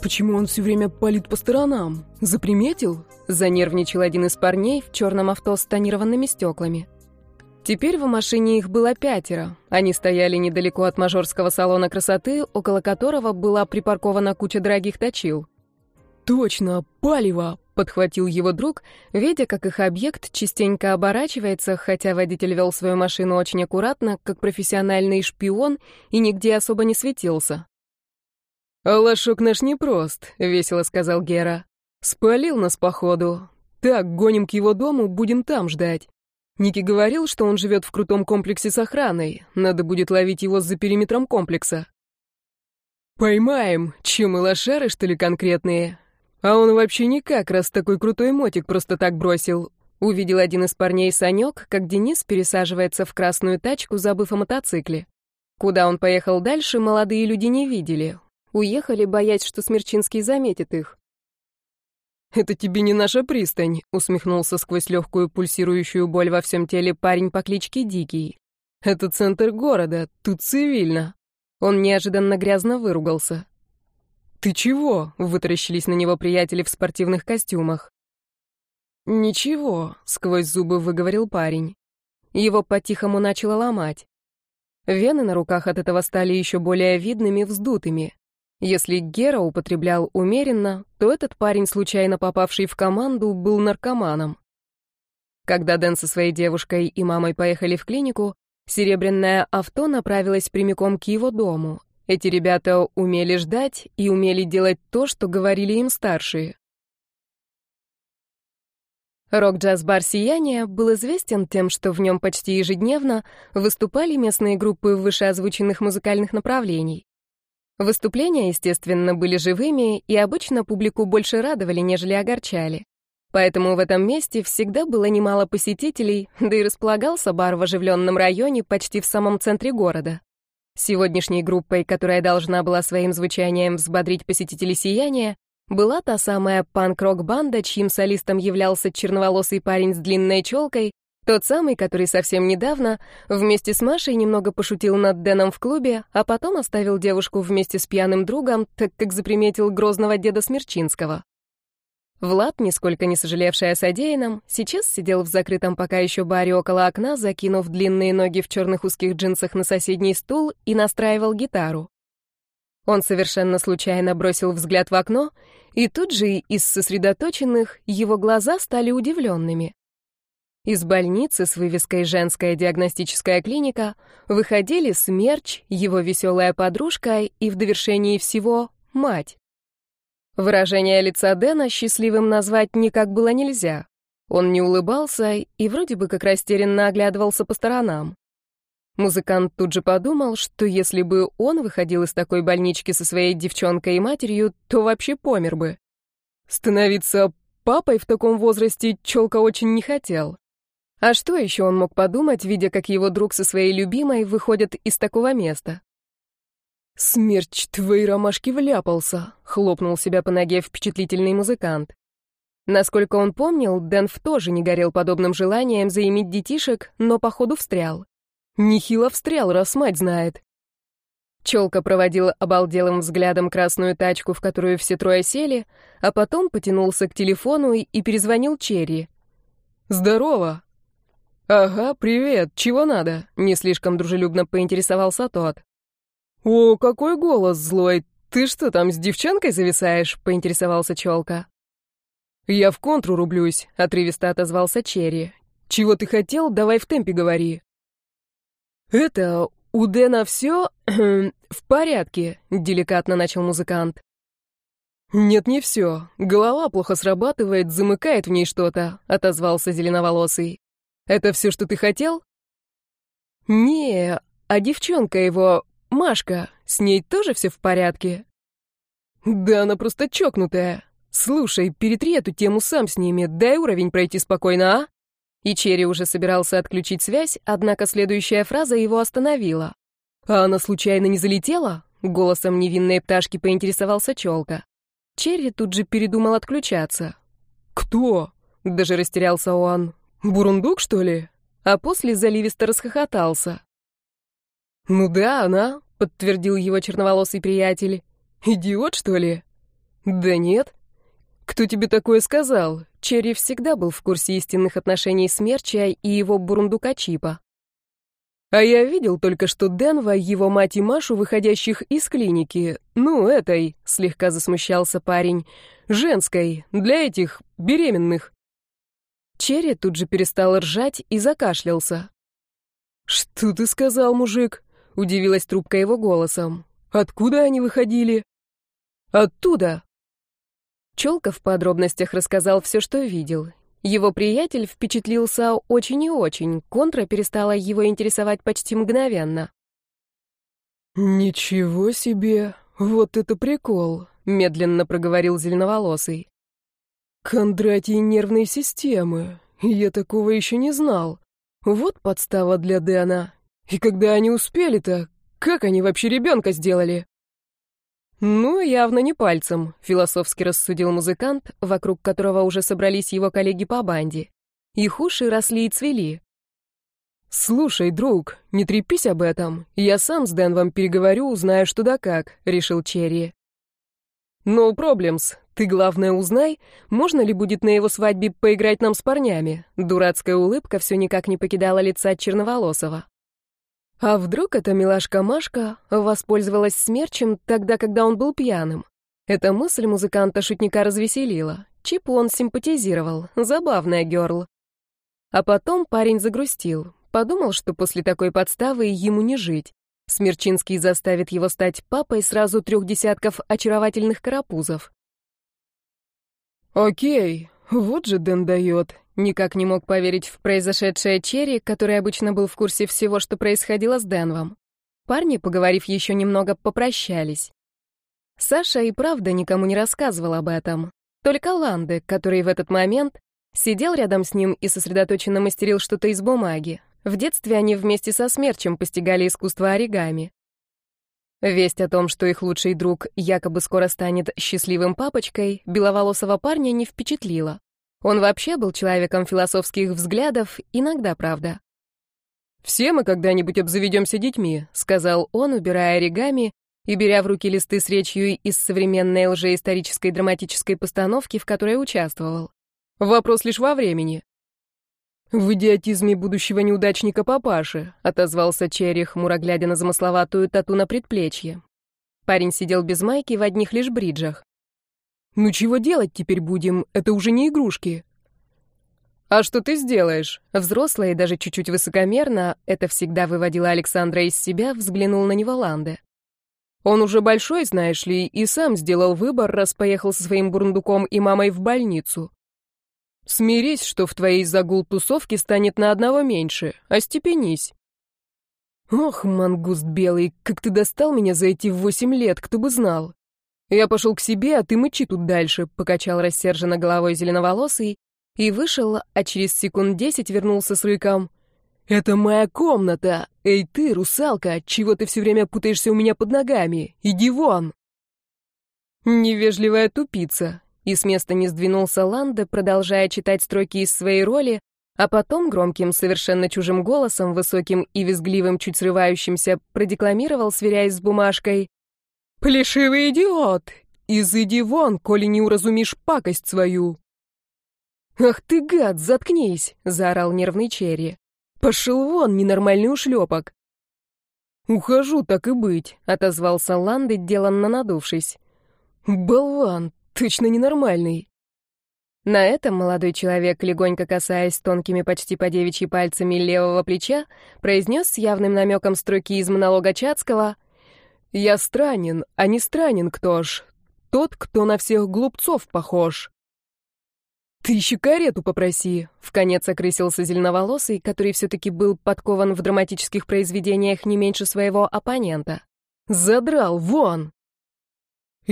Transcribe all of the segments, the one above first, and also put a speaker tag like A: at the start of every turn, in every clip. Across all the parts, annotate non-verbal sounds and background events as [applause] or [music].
A: почему он все время палит по сторонам? Заприметил?» Занервничал один из парней в черном авто с тонированными стеклами. Теперь в машине их было пятеро. Они стояли недалеко от мажорского салона красоты, около которого была припаркована куча дорогих точил. «Точно, палево!» — подхватил его друг, видя, как их объект частенько оборачивается, хотя водитель вел свою машину очень аккуратно, как профессиональный шпион, и нигде особо не светился. «Алашок наш непрост», — весело сказал Гера. «Спалил нас, походу. Так, гоним к его дому, будем там ждать. Ники говорил, что он живет в крутом комплексе с охраной. Надо будет ловить его за периметром комплекса». «Поймаем. Че мы лошары, что ли, конкретные? А он вообще никак, раз такой крутой мотик просто так бросил. Увидел один из парней Санек, как Денис пересаживается в красную тачку, забыв о мотоцикле. Куда он поехал дальше, молодые люди не видели. Уехали, боясь, что Смерчинский заметит их. «Это тебе не наша пристань», — усмехнулся сквозь легкую пульсирующую боль во всем теле парень по кличке Дикий. «Это центр города, тут цивильно». Он неожиданно грязно выругался. «Ты чего?» — вытаращились на него приятели в спортивных костюмах. «Ничего», — сквозь зубы выговорил парень. Его по-тихому начало ломать. Вены на руках от этого стали еще более видными, вздутыми. Если Гера употреблял умеренно, то этот парень, случайно попавший в команду, был наркоманом. Когда Дэн со своей девушкой и мамой поехали в клинику, серебряное авто направилось прямиком к его дому, эти ребята умели ждать и умели делать то, что говорили им старшие. Рок-джаз-бар «Сияние» был известен тем, что в нем почти ежедневно выступали местные группы вышеозвученных музыкальных направлений. Выступления, естественно, были живыми, и обычно публику больше радовали, нежели огорчали. Поэтому в этом месте всегда было немало посетителей, да и располагался бар в оживленном районе почти в самом центре города. Сегодняшней группой, которая должна была своим звучанием взбодрить посетителей «Сияния», была та самая панк-рок-банда, чьим солистом являлся черноволосый парень с длинной челкой, тот самый, который совсем недавно вместе с Машей немного пошутил над Дэном в клубе, а потом оставил девушку вместе с пьяным другом, так как заприметил грозного деда Смерчинского. Влад, нисколько не сожалевший о содеянном, сейчас сидел в закрытом пока еще баре около окна, закинув длинные ноги в черных узких джинсах на соседний стул и настраивал гитару. Он совершенно случайно бросил взгляд в окно, и тут же из сосредоточенных его глаза стали удивленными. Из больницы с вывеской «Женская диагностическая клиника» выходили Смерч, его веселая подружка и в довершении всего мать. Выражение лица Дэна счастливым назвать никак было нельзя. Он не улыбался и вроде бы как растерянно оглядывался по сторонам. Музыкант тут же подумал, что если бы он выходил из такой больнички со своей девчонкой и матерью, то вообще помер бы. Становиться папой в таком возрасте Челка очень не хотел. А что еще он мог подумать, видя, как его друг со своей любимой выходят из такого места? «Смерч твоей ромашки вляпался», — хлопнул себя по ноге впечатлительный музыкант. Насколько он помнил, Дэнф тоже не горел подобным желанием заиметь детишек, но походу встрял. Нехило встрял, раз мать знает. Челка проводил обалделым взглядом красную тачку, в которую все трое сели, а потом потянулся к телефону и, перезвонил Черри. «Здорово!» «Ага, привет, чего надо?» — не слишком дружелюбно поинтересовался тот. «О, какой голос злой! Ты что там, с девчонкой зависаешь?» — поинтересовался Челка. «Я в контру рублюсь», — отрывисто отозвался Черри. «Чего ты хотел, давай в темпе говори». «Это, у Дэна все [clears throat] в порядке», — деликатно начал музыкант. «Нет, не все. Голова плохо срабатывает, замыкает в ней что-то», — отозвался зеленоволосый. «Это все, что ты хотел?» «Не, а девчонка его, Машка, с ней тоже все в порядке? Да она просто чокнутая. Слушай, перетри эту тему сам с ними, дай уровень пройти спокойно, а? И Черри уже собирался отключить связь, однако следующая фраза его остановила. А она случайно не залетела? Голосом невинной пташки поинтересовался Челка. Черри тут же передумал отключаться. «Кто?» — даже растерялся он. «Бурундук, что ли?» А после заливисто расхохотался. «Ну да, она», — подтвердил его черноволосый приятель. «Идиот, что ли?» Да нет. Кто тебе такое сказал? Черри всегда был в курсе истинных отношений Смерча и его бурундука Чипа. А я видел только что Денва, его мать и Машу, выходящих из клиники. Ну, этой, слегка засмущался парень, женской, для этих беременных. Черри тут же перестал ржать и закашлялся. «Что ты сказал, мужик?» — удивилась трубка его голосом. «Откуда они выходили?» «Оттуда!» Челка в подробностях рассказал все, что видел. Его приятель впечатлился очень и очень, контра перестала его интересовать почти мгновенно. «Ничего себе! Вот это прикол!» — медленно проговорил зеленоволосый. «Кондратий нервной системы. Я такого еще не знал. Вот подстава для Дэна. И когда они успели-то, как они вообще ребенка сделали?» «Ну, явно не пальцем», — философски рассудил музыкант, вокруг которого уже собрались его коллеги по банде. Их уши росли и цвели. «Слушай, друг, не трепись об этом. Я сам с Денвом переговорю, узнаю, что да как», — решил Черри. «No problems. Ты, главное, узнай, можно ли будет на его свадьбе поиграть нам с парнями». Дурацкая улыбка все никак не покидала лица Черноволосова. А вдруг эта милашка Машка воспользовалась смерчем тогда, когда он был пьяным? Эта мысль музыканта-шутника развеселила. Чипу он симпатизировал. Забавная герл. А потом парень загрустил. Подумал, что после такой подставы ему не жить. Смерчинский заставит его стать папой сразу трех десятков очаровательных карапузов. «Окей, вот же Дэн дает», Никак не мог поверить в произошедшее Черри, который обычно был в курсе всего, что происходило с Денвом. Парни, поговорив еще немного, попрощались. Саша и правда никому не рассказывал об этом. Только Ланде, который в этот момент сидел рядом с ним и сосредоточенно мастерил что-то из бумаги. В детстве они вместе со Смерчем постигали искусство оригами. Весть о том, что их лучший друг якобы скоро станет счастливым папочкой, беловолосого парня не впечатлила. Он вообще был человеком философских взглядов, иногда, правда. «Все мы когда-нибудь обзаведемся детьми», — сказал он, убирая оригами и беря в руки листы с речью из современной лжеисторической драматической постановки, в которой участвовал. «Вопрос лишь во времени». «В идиотизме будущего неудачника папаши», — отозвался Черри, хмуро глядя на замысловатую тату на предплечье. Парень сидел без майки в одних лишь бриджах. Ну чего делать теперь будем? Это уже не игрушки. А что ты сделаешь? Взрослая даже чуть-чуть высокомерно, это всегда выводило Александра из себя, взглянул на него Ланде. Он уже большой, знаешь ли, и сам сделал выбор, раз поехал со своим бурундуком и мамой в больницу. Смирись, что в твоей загул тусовки станет на одного меньше, остепенись. Ох, мангуст белый, как ты достал меня за эти восемь лет, кто бы знал. «Я пошел к себе, а ты мычи тут дальше», — покачал рассерженно головой зеленоволосый и вышел, а через секунд десять вернулся с рыком. «Это моя комната! Эй ты, русалка, чего ты все время путаешься у меня под ногами? Иди вон!» Невежливая тупица. И с места не сдвинулся Ланда, продолжая читать строки из своей роли, а потом громким, совершенно чужим голосом, высоким и визгливым, чуть срывающимся, продекламировал, сверяясь с бумажкой. «Плешивый идиот! Изыди вон, коли не уразумишь пакость свою!» «Ах ты, гад, заткнись!» — заорал нервный Черри. «Пошел вон, ненормальный ушлепок!» «Ухожу, так и быть», — отозвался Ланды, деланно надувшись. «Болван, точно ненормальный». На этом молодой человек, легонько касаясь тонкими почти по девичьи пальцами левого плеча, произнес с явным намеком строки из монолога Чацкого — я странен, а не странен кто ж. Тот, кто на всех глупцов похож. «Ты еще карету попроси», — вконец окрысился зеленоволосый, который все-таки был подкован в драматических произведениях не меньше своего оппонента. «Задрал, вон!»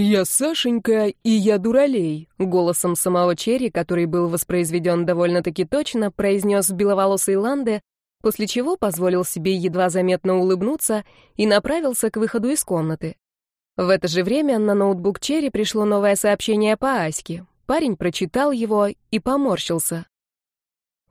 A: «Я Сашенька, и я дуралей», — голосом самого Черри, который был воспроизведен довольно-таки точно, произнес беловолосый Ланде, после чего позволил себе едва заметно улыбнуться и направился к выходу из комнаты. В это же время на ноутбук Черри пришло новое сообщение по Аське. Парень прочитал его и поморщился.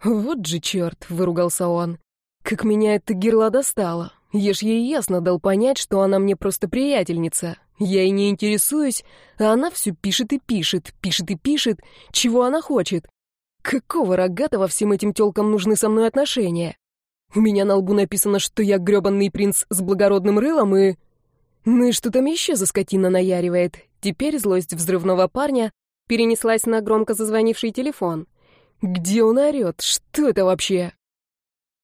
A: «Вот же черт!» — выругался он. «Как меня эта герла достала! Я ж ей ясно дал понять, что она мне просто приятельница. Я и не интересуюсь, а она все пишет и пишет, пишет и пишет, чего она хочет. Какого рогатого всем этим тёлкам нужны со мной отношения? У меня на лбу написано, что я грёбаный принц с благородным рылом и... Ну и что там еще за скотина наяривает? Теперь злость взрывного парня перенеслась на громко зазвонивший телефон. Где он орёт? Что это вообще?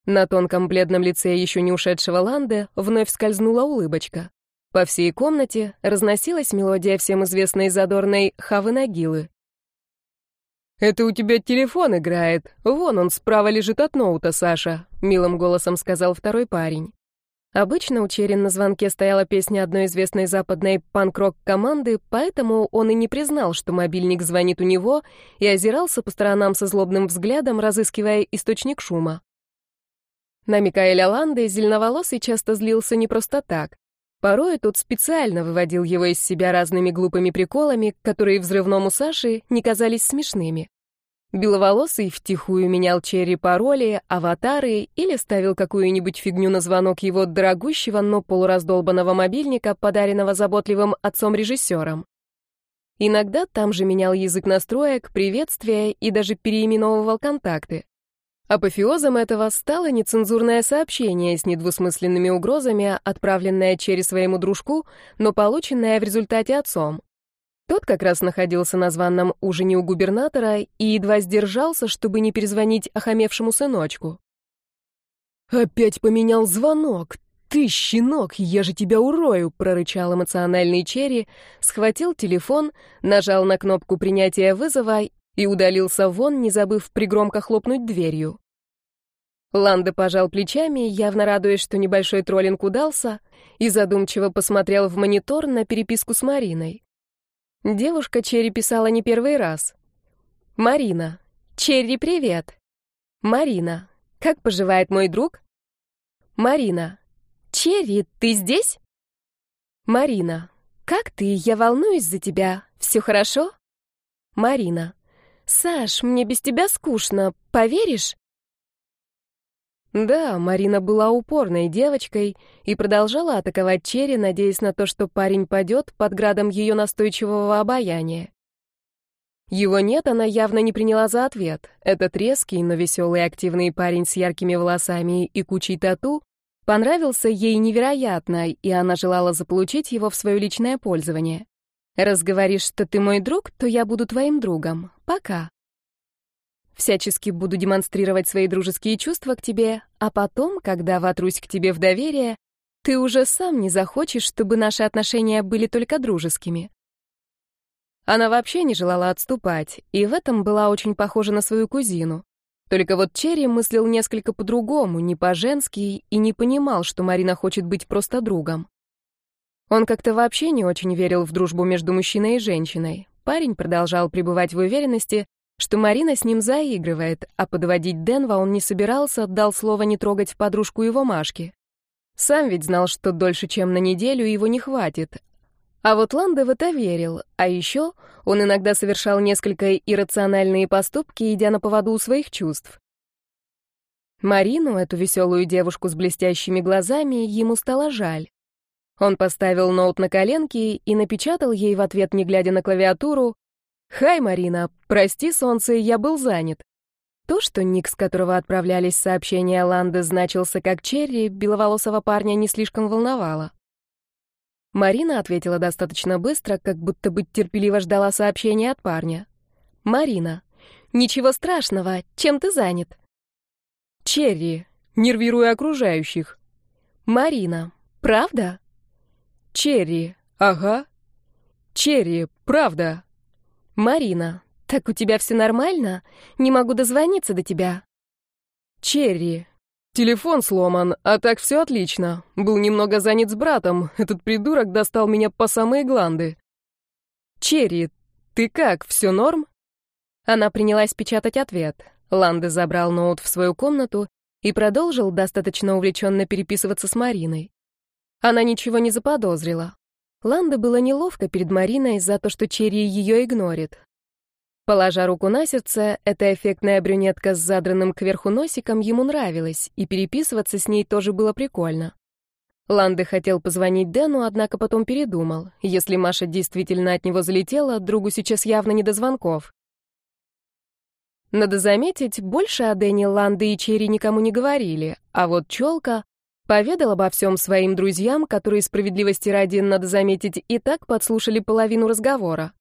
A: На тонком бледном лице еще не ушедшего Ланде вновь скользнула улыбочка. По всей комнате разносилась мелодия всем известной задорной «Хавы Нагилы». «Это у тебя телефон играет. Вон он справа лежит от ноута, Саша», — милым голосом сказал второй парень. Обычно у Черин на звонке стояла песня одной известной западной панк-рок команды, поэтому он и не признал, что мобильник звонит у него, и озирался по сторонам со злобным взглядом, разыскивая источник шума. На Микаэля Ланде зеленоволосый часто злился не просто так. Порой тот специально выводил его из себя разными глупыми приколами, которые взрывному Саше не казались смешными. Беловолосый втихую менял черри пароли, аватары или ставил какую-нибудь фигню на звонок его дорогущего, но полураздолбанного мобильника, подаренного заботливым отцом-режиссером. Иногда там же менял язык настроек, приветствия и даже переименовывал контакты. Апофеозом этого стало нецензурное сообщение с недвусмысленными угрозами, отправленное через своему дружку, но полученное в результате отцом. Тот как раз находился на званном ужине у губернатора и едва сдержался, чтобы не перезвонить охамевшему сыночку. «Опять поменял звонок! Ты, щенок, я же тебя урою!» — прорычал эмоциональный Черри, схватил телефон, нажал на кнопку принятия вызова и удалился вон, не забыв пригромко хлопнуть дверью. Ланда пожал плечами, явно радуясь, что небольшой троллинг удался, и задумчиво посмотрел в монитор на переписку с Мариной. Девушка Черри писала не первый раз. «Марина. Черри, привет!» «Марина. Как поживает мой друг?» «Марина. Черри, ты здесь?» «Марина. Как ты? Я волнуюсь за тебя. Все хорошо?» «Марина. «Саш, мне без тебя скучно, поверишь?» Да, Марина была упорной девочкой и продолжала атаковать Черри, надеясь на то, что парень падет под градом ее настойчивого обаяния. Его «нет» она явно не приняла за ответ. Этот резкий, но веселый активный парень с яркими волосами и кучей тату понравился ей невероятно, и она желала заполучить его в свое личное пользование. Раз говоришь, что ты мой друг, то я буду твоим другом. Пока. Всячески буду демонстрировать свои дружеские чувства к тебе, а потом, когда вотрусь к тебе в доверие, ты уже сам не захочешь, чтобы наши отношения были только дружескими. Она вообще не желала отступать, и в этом была очень похожа на свою кузину. Только вот Черри мыслил несколько по-другому, не по-женски, и не понимал, что Марина хочет быть просто другом. Он как-то вообще не очень верил в дружбу между мужчиной и женщиной. Парень продолжал пребывать в уверенности, что Марина с ним заигрывает, а подводить Денва он не собирался, дал слово не трогать подружку его Машки. Сам ведь знал, что дольше, чем на неделю, его не хватит. А вот Ланда в это верил, а еще он иногда совершал несколько иррациональные поступки, идя на поводу у своих чувств. Марину, эту веселую девушку с блестящими глазами, ему стало жаль. Он поставил ноут на коленки и напечатал ей в ответ, не глядя на клавиатуру, «Хай, Марина, прости, солнце, я был занят». То, что ник, с которого отправлялись сообщения Ланды, значился как Черри, беловолосого парня не слишком волновало. Марина ответила достаточно быстро, как будто бы терпеливо ждала сообщения от парня. «Марина, ничего страшного, чем ты занят?» «Черри, нервируя окружающих». «Марина, правда?» Черри, ага. Черри, правда. Марина, так у тебя все нормально? Не могу дозвониться до тебя. Черри, телефон сломан, а так все отлично. Был немного занят с братом, этот придурок достал меня по самые гланды. Черри, ты как, все норм? Она принялась печатать ответ. Ланды забрал ноут в свою комнату и продолжил достаточно увлеченно переписываться с Мариной. Она ничего не заподозрила. Ланда было неловко перед Мариной за то, что Черри ее игнорит. Положа руку на сердце, эта эффектная брюнетка с задранным кверху носиком ему нравилась, и переписываться с ней тоже было прикольно. Ланды хотел позвонить Дэну, однако потом передумал. Если Маша действительно от него залетела, другу сейчас явно не до звонков. Надо заметить, больше о Дэне Ланды и Черри никому не говорили, а вот Челка поведал обо всем своим друзьям, которые справедливости ради, надо заметить, и так подслушали половину разговора.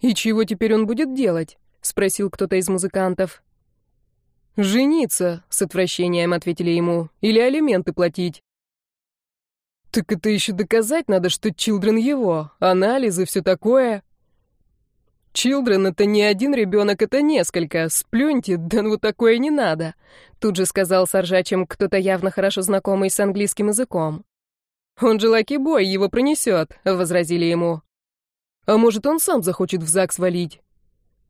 B: «И чего теперь он будет делать?» — спросил кто-то из музыкантов. «Жениться», — с отвращением ответили ему, — «или алименты платить». «Так это еще доказать надо, что Чилдрен его, анализы, все такое». «Чилдрен — это не один ребенок, это несколько. Сплюньте, да ну такое не надо», — тут же сказал саржачем кто-то явно хорошо знакомый с английским языком. «Он же лаки-бой, его пронесет», — возразили ему. «А может, он сам захочет в ЗАГС валить?»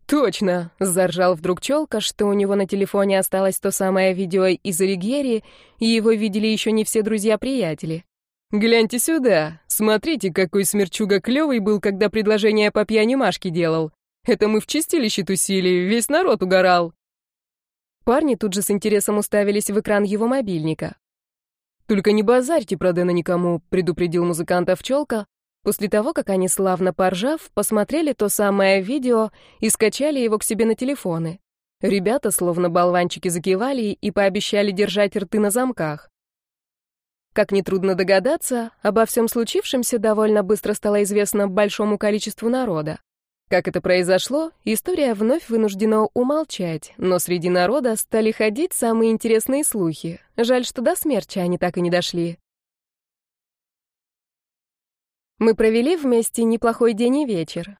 B: «Точно!» — заржал вдруг челка, что у него на телефоне осталось то самое видео из Алигьери, и его видели еще не все друзья-приятели. «Гляньте сюда! Смотрите, какой смерчуга клевый был, когда предложение по пьяни Машке делал. Это мы в чистилище тусили, весь народ угорал». Парни тут же с интересом уставились в экран его мобильника. «Только не базарьте про Дэна никому», — предупредил музыкантов челка, После того, как они, славно поржав, посмотрели то самое видео и скачали его к себе на телефоны. Ребята, словно болванчики, закивали и пообещали держать рты на замках. Как нетрудно догадаться, обо всем случившемся довольно быстро стало известно большому количеству народа. Как это произошло, история вновь вынуждена умолчать, но среди народа стали ходить самые интересные слухи. Жаль, что до смерти они так и не дошли. Мы провели вместе неплохой день и вечер.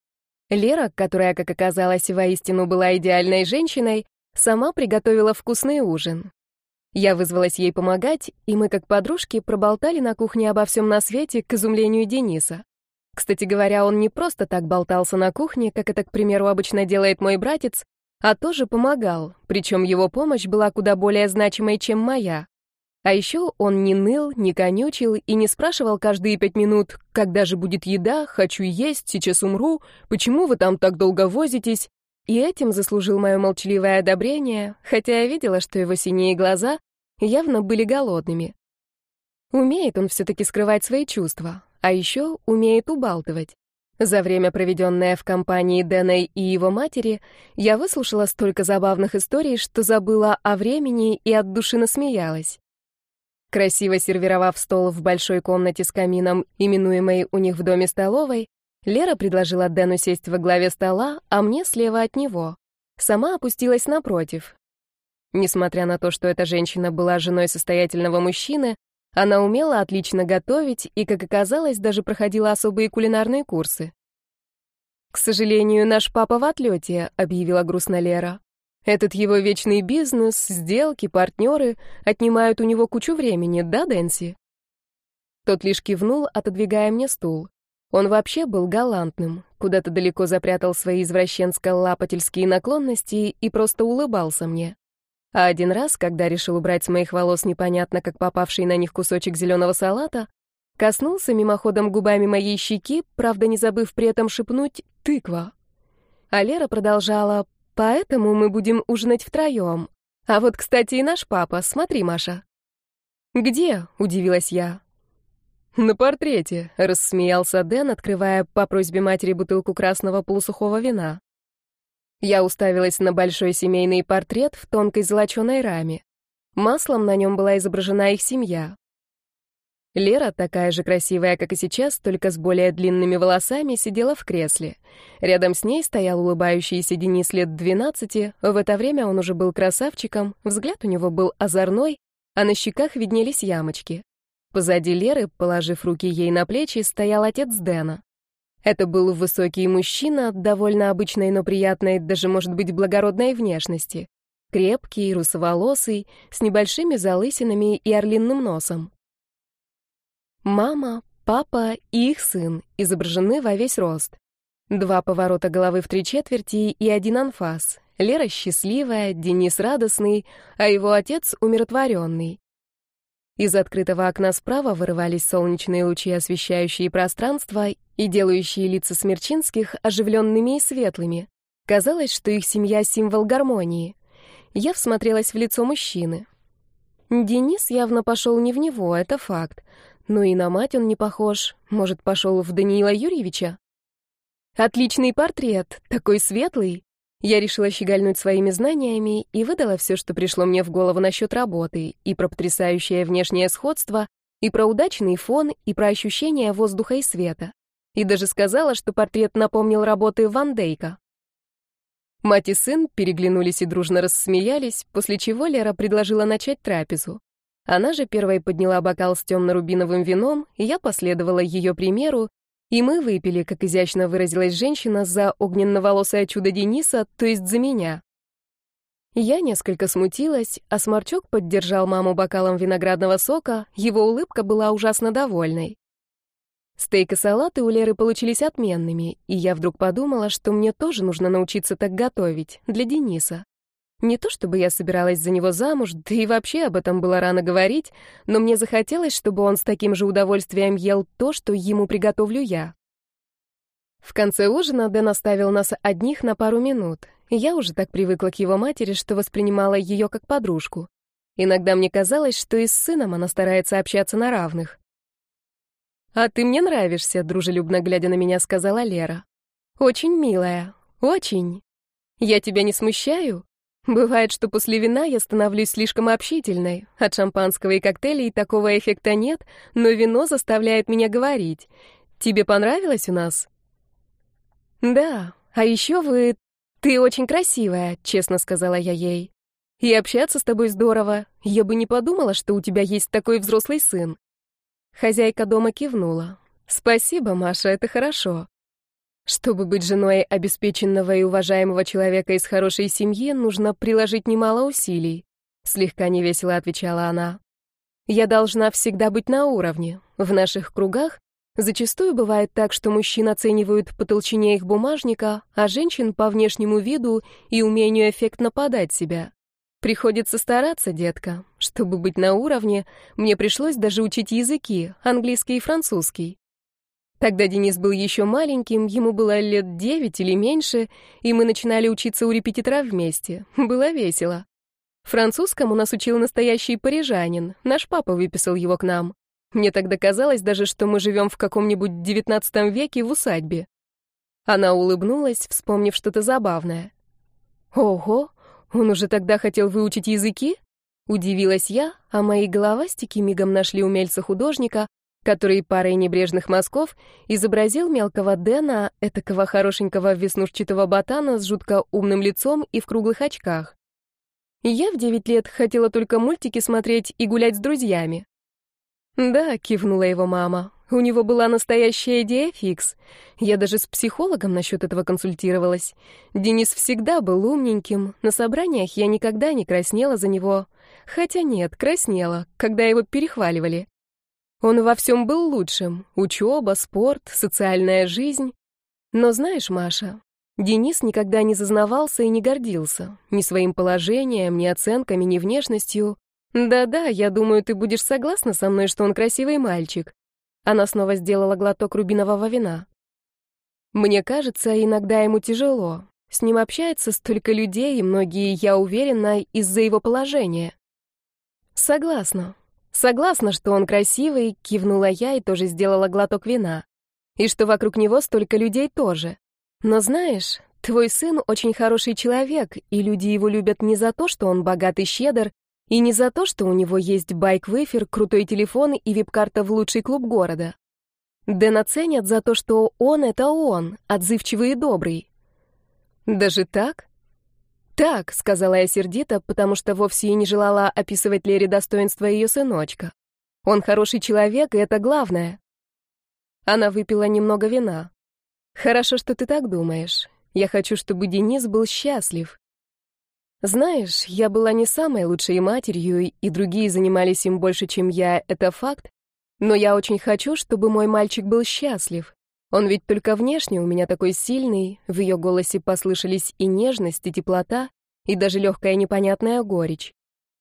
B: Лера, которая, как оказалось, воистину была идеальной женщиной, сама приготовила вкусный ужин. Я вызвалась ей помогать, и мы, как подружки, проболтали на кухне обо всем на свете к изумлению Дениса. Кстати говоря, он не просто так болтался на кухне, как это, к примеру, обычно делает мой братец, а тоже помогал, причем его помощь была куда более значимой, чем моя. А еще он не ныл, не конючил и не спрашивал каждые пять минут, когда же будет еда, хочу есть, сейчас умру, почему вы там так долго возитесь. И этим заслужил мое молчаливое одобрение, хотя я видела, что его синие глаза явно были голодными. Умеет он все-таки скрывать свои чувства, а еще умеет убалтывать. За время, проведенное в компании Дэна и его матери, я выслушала столько забавных историй, что забыла о времени и от души насмеялась. Красиво сервировав стол в большой комнате с камином, именуемой у них в доме столовой, Лера предложила Дэну сесть во главе стола, а мне слева от него. Сама опустилась напротив. Несмотря на то, что эта женщина была женой состоятельного мужчины, она умела отлично готовить и, как оказалось, даже проходила особые кулинарные курсы. «К сожалению, наш папа в отлете», — объявила грустно Лера. Этот его вечный бизнес, сделки, партнеры отнимают у него кучу времени, да, Дэнси? Тот лишь кивнул, отодвигая мне стул. Он вообще был галантным, куда-то далеко запрятал свои извращенско-лапательские наклонности и просто улыбался мне. А один раз, когда решил убрать с моих волос непонятно как попавший на них кусочек зеленого салата, коснулся мимоходом губами моей щеки, правда не забыв при этом шепнуть «тыква». А Лера продолжала Поэтому мы будем ужинать втроем. А вот, кстати, и наш папа. Смотри, Маша». «Где?» — удивилась я. «На портрете», — рассмеялся Дэн, открывая по просьбе матери бутылку красного полусухого вина. Я уставилась на большой семейный портрет в тонкой золоченой раме. Маслом на нем была изображена их семья. Лера, такая же красивая, как и сейчас, только с более длинными волосами, сидела в кресле. Рядом с ней стоял улыбающийся Денис лет 12. В это время он уже был красавчиком, взгляд у него был озорной, а на щеках виднелись ямочки. Позади Леры, положив руки ей на плечи, стоял отец Дэна. Это был высокий мужчина, довольно обычной, но приятной, даже, может быть, благородной внешности. Крепкий, русоволосый, с небольшими залысинами и орлиным носом. Мама, папа и их сын изображены во весь рост. Два поворота головы в три четверти и один анфас. Лера счастливая, Денис радостный, а его отец умиротворенный. Из открытого окна справа вырывались солнечные лучи, освещающие пространство и делающие лица Смерчинских оживленными и светлыми. Казалось, что их семья — символ гармонии. Я всмотрелась в лицо мужчины. Денис явно пошел не в него, это факт. Но и на мать он не похож. Может, пошел в Даниила Юрьевича? Отличный портрет, такой светлый. Я решила щегольнуть своими знаниями и выдала все, что пришло мне в голову насчет работы, и про потрясающее внешнее сходство, и про удачный фон, и про ощущение воздуха и света. И даже сказала, что портрет напомнил работы Ван Дейка. Мать и сын переглянулись и дружно рассмеялись, после чего Лера предложила начать трапезу. Она же первой подняла бокал с темно-рубиновым вином, и я последовала ее примеру, и мы выпили, как изящно выразилась женщина, за огненно-волосое чудо Дениса, то есть за меня. Я несколько смутилась, а Сморчок поддержал маму бокалом виноградного сока, его улыбка была ужасно довольной. Стейк и салаты у Леры получились отменными, и я вдруг подумала, что мне тоже нужно научиться так готовить, для Дениса. Не то чтобы я собиралась за него замуж, да и вообще об этом было рано говорить, но мне захотелось, чтобы он с таким же удовольствием ел то, что ему приготовлю я. В конце ужина Дэн оставил нас одних на пару минут. Я уже так привыкла к его матери, что воспринимала ее как подружку. Иногда мне казалось, что и с сыном она старается общаться на равных. «А ты мне нравишься», — дружелюбно глядя на меня, сказала Лера. «Очень милая, очень. Я тебя не смущаю?» Бывает, что после вина я становлюсь слишком общительной. От шампанского и коктейлей такого эффекта нет, но вино заставляет меня говорить. Тебе понравилось у нас? Да, а еще вы... Ты очень красивая, честно сказала я ей. И общаться с тобой здорово. Я бы не подумала, что у тебя есть такой взрослый сын. Хозяйка дома кивнула. Спасибо, Маша, это хорошо. Чтобы быть женой обеспеченного и уважаемого человека из хорошей семьи, нужно приложить немало усилий, слегка невесело отвечала она. Я должна всегда быть на уровне. В наших кругах зачастую бывает так, что мужчин оценивают по толщине их бумажника, а женщин по внешнему виду и умению эффектно подать себя. Приходится стараться, детка. Чтобы быть на уровне, мне пришлось даже учить языки, английский и французский. Тогда Денис был еще маленьким, ему было лет девять или меньше, и мы начинали учиться у репетитора вместе. Было весело. Французскому нас учил настоящий парижанин. Наш папа выписал его к нам. Мне тогда казалось даже, что мы живем в каком-нибудь девятнадцатом веке в усадьбе. Она улыбнулась, вспомнив что-то забавное. «Ого, он уже тогда хотел выучить языки?» Удивилась я, а мои головастики мигом нашли умельца-художника, который парой небрежных мазков изобразил мелкого Дэна, этакого хорошенького веснушчатого ботана с жутко умным лицом и в круглых очках. Я в девять лет хотела только мультики смотреть и гулять с друзьями. «Да», — кивнула его мама, — «у него была настоящая идея фикс. Я даже с психологом насчет этого консультировалась. Денис всегда был умненьким, на собраниях я никогда не краснела за него. Хотя нет, краснела, когда его перехваливали. Он во всем был лучшим. Учеба, спорт, социальная жизнь. Но знаешь, Маша, Денис никогда не зазнавался и не гордился. Ни своим положением, ни оценками, ни внешностью. Да-да, я думаю, ты будешь согласна со мной, что он красивый мальчик. Она снова сделала глоток рубинового вина. Мне кажется, иногда ему тяжело. С ним общается столько людей, и многие, я уверена, из-за его положения. Согласна. Согласна, что он красивый, кивнула я и тоже сделала глоток вина. И что вокруг него столько людей тоже. Но знаешь, твой сын очень хороший человек, и люди его любят не за то, что он богат и щедр, и не за то, что у него есть байк-вейфер, крутой телефон и вип-карта в лучший клуб города. Дэна ценят за то, что он — это он, отзывчивый и добрый. Даже так? «Так», — сказала я сердито, потому что вовсе и не желала описывать Лере достоинства ее сыночка. «Он хороший человек, и это главное». Она выпила немного вина. «Хорошо, что ты так думаешь. Я хочу, чтобы Денис был счастлив. Знаешь, я была не самой лучшей матерью, и другие занимались им больше, чем я, это факт, но я очень хочу, чтобы мой мальчик был счастлив. Он ведь только внешне у меня такой сильный, в ее голосе послышались и нежность, и теплота, и даже легкая непонятная горечь.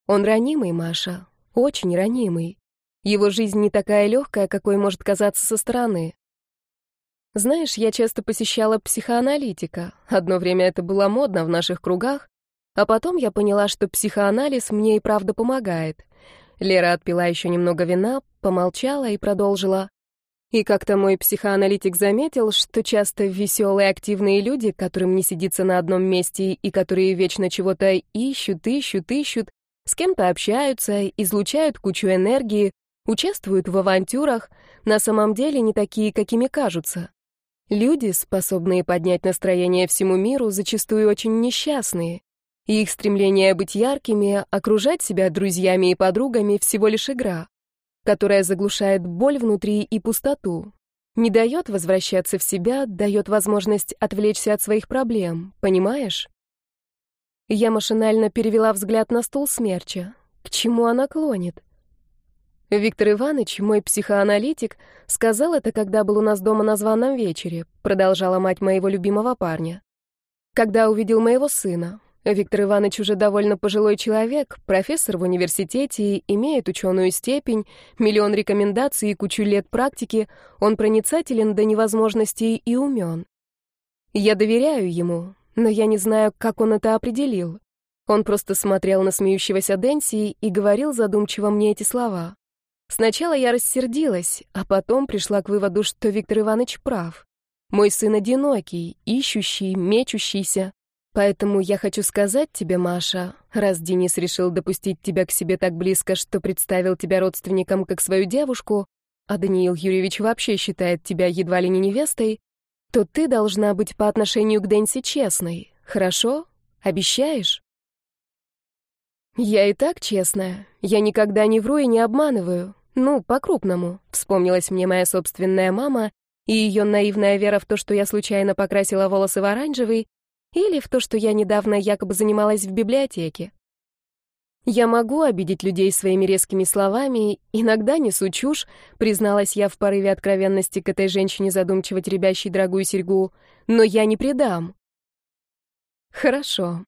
B: Он ранимый, Маша, очень ранимый. Его жизнь не такая легкая, какой может казаться со стороны. Знаешь, я часто посещала психоаналитика. Одно время это было модно в наших кругах, а потом я поняла, что психоанализ мне и правда помогает.
A: Лера отпила еще немного вина, помолчала и продолжила. И как-то мой психоаналитик заметил, что часто веселые, активные люди, которым не сидится на одном месте и которые вечно чего-то ищут, ищут, ищут, с кем-то общаются, излучают кучу энергии, участвуют в авантюрах, на самом деле не такие, какими кажутся. Люди, способные поднять настроение всему миру, зачастую очень несчастные. И их стремление быть яркими, окружать себя друзьями и подругами — всего лишь игра, которая заглушает боль внутри и пустоту, не дает возвращаться в себя, дает возможность отвлечься от своих проблем, понимаешь? Я машинально перевела взгляд на стул смерча. К чему она клонит? Виктор Иванович, мой психоаналитик, сказал это, когда был у нас дома на званом вечере, продолжала мать моего любимого парня. Когда увидел моего сына, Виктор Иванович уже довольно пожилой человек, профессор в университете, имеет ученую степень, миллион рекомендаций и кучу лет практики, он проницателен до невозможности и умен. Я доверяю ему, но я не знаю, как он это определил. Он просто смотрел на смеющегося Дэнси и говорил задумчиво мне эти слова. Сначала я рассердилась, а потом пришла к выводу, что Виктор Иванович прав. Мой сын одинокий, ищущий, мечущийся. Поэтому я хочу сказать тебе, Маша, раз Денис решил допустить тебя к себе так близко, что представил тебя родственникам как свою девушку, а Даниил Юрьевич вообще считает тебя едва ли не невестой, то ты должна быть по отношению к Дэнси честной. Хорошо? Обещаешь? Я и так честная. Я никогда не вру и не обманываю. Ну, по-крупному. Вспомнилась мне моя собственная мама и ее наивная вера в то, что я случайно покрасила волосы в оранжевый, или в то, что я недавно якобы занималась в библиотеке. Я могу обидеть людей своими резкими словами, иногда несу чушь, призналась я в порыве откровенности к этой женщине, задумчиво теребящей дорогую серьгу, но я не предам. Хорошо.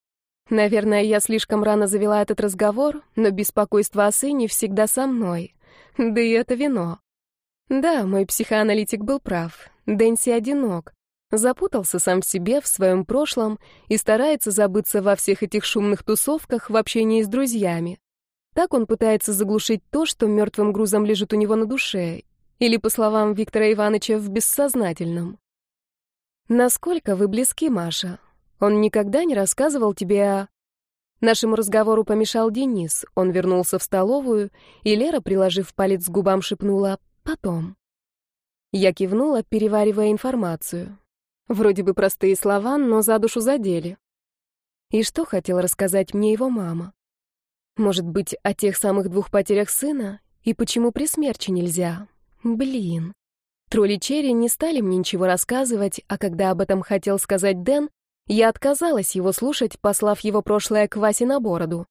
A: Наверное, я слишком рано завела этот разговор, но беспокойство о сыне всегда со мной. Да и это вино. Да, мой психоаналитик был прав. Дэнси одинок. Запутался сам в себе, в своем прошлом и старается забыться во всех этих шумных тусовках в общении с друзьями. Так он пытается заглушить то, что мертвым грузом лежит у него на душе, или, по словам Виктора Ивановича, в бессознательном. «Насколько вы близки, Маша? Он никогда не рассказывал тебе о...» Нашему разговору помешал Денис. Он вернулся в столовую, и Лера, приложив палец к губам, шепнула «потом». Я кивнула, переваривая информацию. Вроде бы простые слова, но за душу задели. И что хотел рассказать мне его мама? Может быть, о тех самых двух потерях сына? И почему при смерти нельзя? Блин. Тролли Черри не стали мне ничего рассказывать, а когда об этом хотел сказать Дэн, я отказалась его слушать, послав его прошлое к Васе на бороду.